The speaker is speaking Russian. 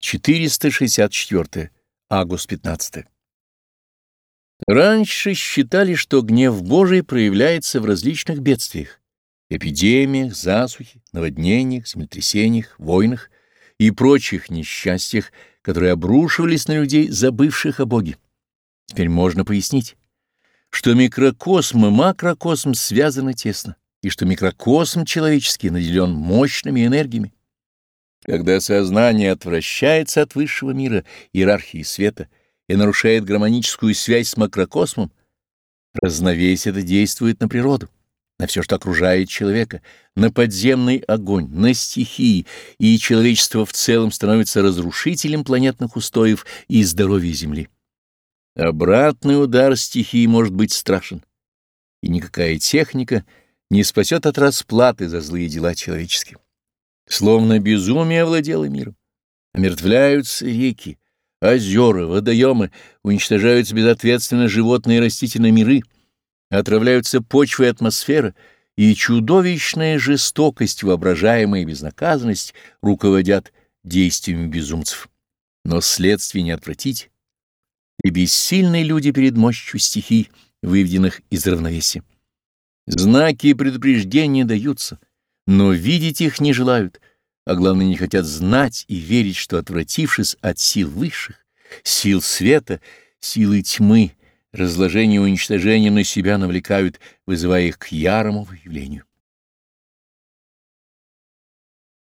464. Август 15. Раньше считали, что гнев Божий проявляется в различных бедствиях, эпидемиях, засухе, наводнениях, землетрясениях, войнах и прочих несчастьях, которые обрушивались на людей, забывших о Боге. Теперь можно пояснить, что микрокосм и макрокосм связаны тесно, и что микрокосм человеческий наделен мощными энергиями. Когда сознание отвращается от высшего мира, иерархии света, и нарушает гармоническую связь с макрокосмом, разновесие это действует на природу, на все, что окружает человека, на подземный огонь, на стихии, и человечество в целом становится разрушителем планетных устоев и здоровья Земли. Обратный удар стихии может быть страшен, и никакая техника не спасет от расплаты за злые дела человеческие. Словно безумие овладело миром. Омертвляются реки, озера, водоемы, уничтожаются безответственно животные и растительные миры, отравляются почва и атмосфера, и чудовищная жестокость, воображаемая безнаказанность руководят действиями безумцев. Но следствие не отвратить, и бессильные люди перед мощью стихий, выведенных из равновесия. Знаки и предупреждения даются — но видеть их не желают, а главное не хотят знать и верить, что, отвратившись от сил высших, сил света, силы тьмы, разложение и уничтожение на себя навлекают, вызывая их к ярому выявлению.